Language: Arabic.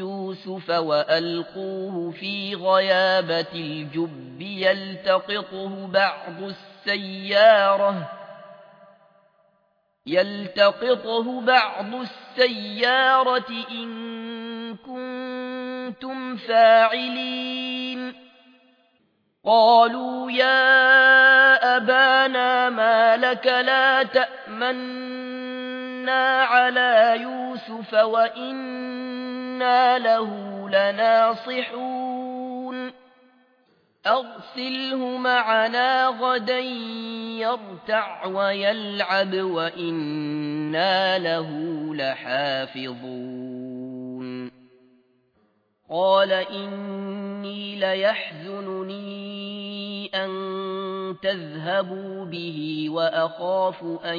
يوسف وألقوه في غيابة الجب يلتقطه بعض السيارة يلتقطه بعض السيارة إن كنتم فاعلين قالوا يا أبانا ما لك لا تأمنا على يوسف وإنا له لناصحون أرسله معنا غدا يرتع ويلعب وإنا له لحافظون قال إني ليحزنني أن تذهبوا به وأخاف أن